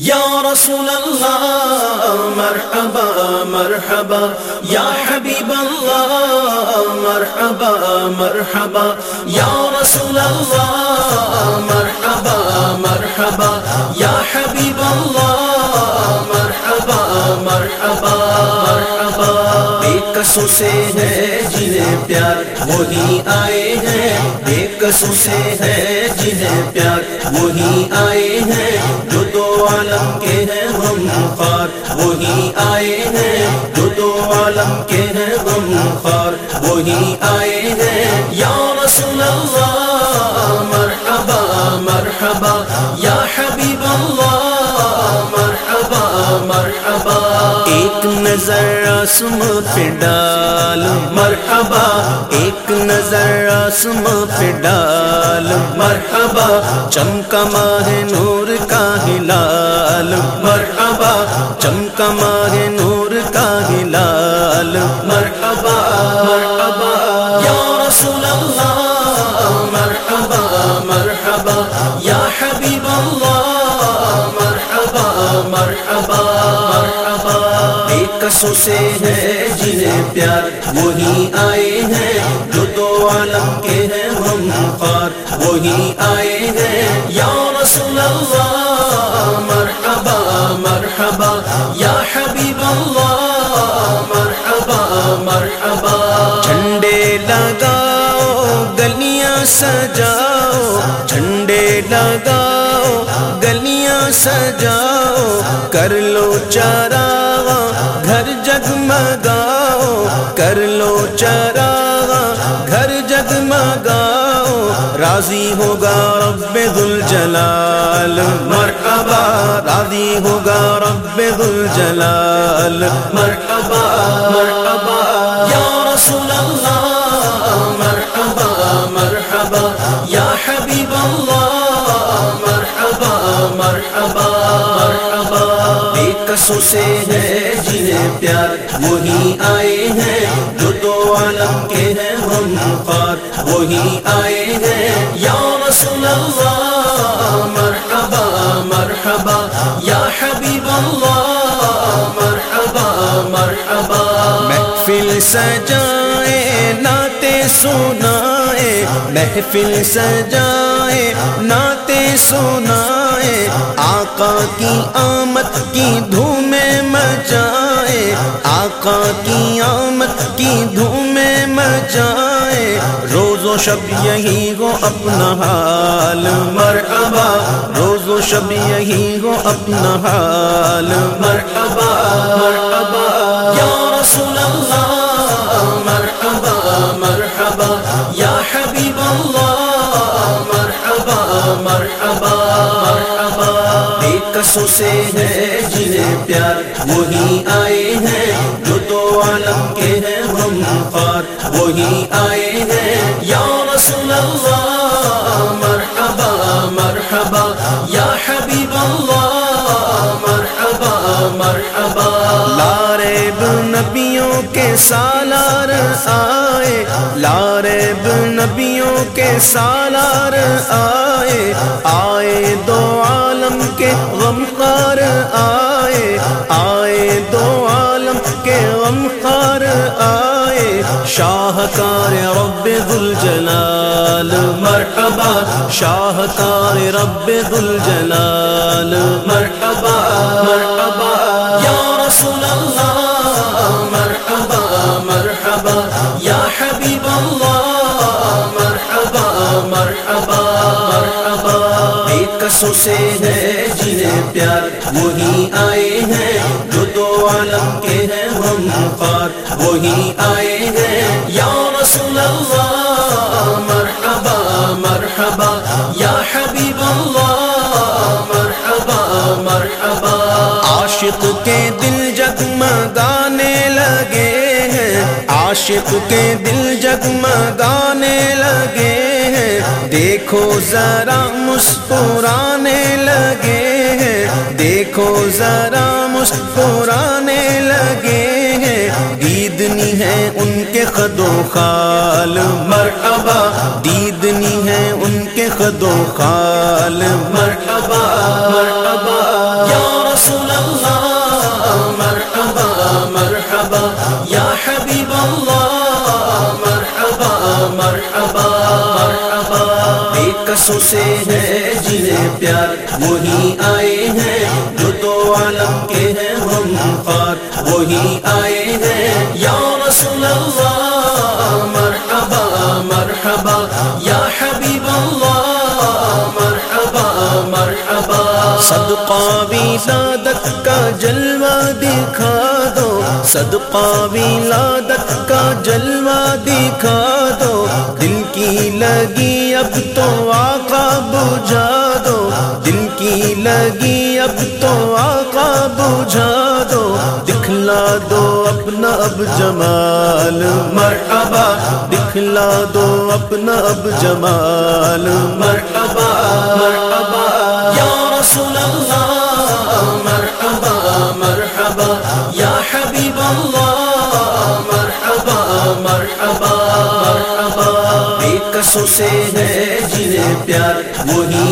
یا رسول اللہ مرحبا مرحبا، یا حبیب اللہ مرحبا مرحبا، یا رسول اللہ مرحبا مرحبا، یا حبیب اللہ مرحبا مرحبا مرحبا۔ ایک کسو سے ہے جنہیں پیار، وہی آئے ہیں۔ ایک کسو سے ہے جنہیں پیار، وہی آئے ہیں۔ جو عالم کے ہیں غم خار وہی آئے ہیں جو دو عالم کے ہیں غم خار وہی آئے ہیں۔ یا رسول اللہ، مرحبا مرحبا، یا حبیب اللہ، مرحبا مرحبا۔ ایک نظر آسم پہ ڈال، مرحبا۔ ایک نظر آسم پہ ڈال، مرحبا۔ چمکا ماہ نور چمکا ماہ نور کا ہلال مرحبا مرحبا، یا رسول اللہ۔ مرحبا مرحبا، یا حبیب اللہ۔ مرحبا مرحبا مرحبا۔ ایک سے ہے جنہیں پیار، وہی آئے ہیں جو دو عالم کے ہیں ہم خار وہی آئے ہیں، یا رسول اللہ۔ سجاؤ جھنڈے لگاؤ گلیاں سجاؤ کر لو چارا گھر جگمگاؤ کر لو چارا گھر جگمگاؤ راضی ہوگا رب ذل جلال مرحبا راضی ہوگا رب ذل جلال مرحبا مرحبا یا رسول اللہ مرحبا، یا حبیب اللہ، مرحبا مرحبا مرحبا۔ ایک کسو سے ہے جنہیں پیار، وہی آئے ہیں جو دو عالم کے ہیں ہم پار۔ وہی آئے ہیں محفل سجائے ناتے سنائے۔ محفل سجائے ناتے سنائے۔ آقا کی آمد کی دھومیں مچائے۔ آقا کی آمد کی دھومیں مچائے۔ روز و شب یہی ہو اپنا حال۔ مرحبا، روز و شب یہی ہو اپنا حال۔ مرحبا مرحبا۔ رسول اللہ، مرحبا مرحبا، یا حبیب اللہ، مرحبا مرحبا مرحبا۔ ایک کسو سے ہے جنہیں پیار، وہی آئے ہیں جو دو عالم کے ہیں ہم خار وہی آئے ہیں، یا رسول اللہ، مرحبا مرحبا، یا حبیب اللہ، مرحبا مرحبا۔ لارب کے سالار آئے لارب نبیوں کے سالار آئے آئے دو عالم کے غمخار آئے آئے دو عالم کے غمخار آئے شاہکار رب ذل جلال مرحبا شاہکار رب ذل جلال مرحبا مرحبا ایک سے ہے جنہیں پیار وہی آئے ہیں جو دو عالم کے ہیں ہم خار وہی آئے ہیں۔ یا رسول اللہ، مرحبا مرحبا۔ یا حبیب اللہ، مرحبا مرحبا۔ عاشق کے دل جگمگانے لگے ہیں۔ عاشق کے دل جگمگانے لگے ہیں دیکھو ذرا مسکرانے لگے ہیں۔ دیکھو ذرا مسکرانے لگے ہیں۔ دیدنی ہے ان کے خد و خال۔ مرحبا، دیدنی ہے ان کے خد و خال۔ مرحبا مرحبا۔ کسوں سے ہے جنہیں پیار، وہی آئے ہیں جو دو عالم کے ہیں ہم خار وہی آئے ہیں، یا رسول اللہ، مرحبا مرحبا، یا حبیب اللہ، مرحبا مرحبا۔ صدقہ ولادت کا جلوہ دکھا دو۔ صدقہ ولادت کا جلوہ دکھا دو۔ دل کی لگی اب تو آقا بجھا دو۔ دل کی لگی اب تو آقا بجھا دو۔ دکھلا دو اپنا اب جمال۔ مرحبا، دکھلا دو اپنا اب جمال۔ مرحبا مرحبا، یا رسول اللہ۔ مرحبا مرحبا، یا حبیب اللہ۔ مرحبا مرحبا مرحبا۔ بے کسوں سے ہے وہی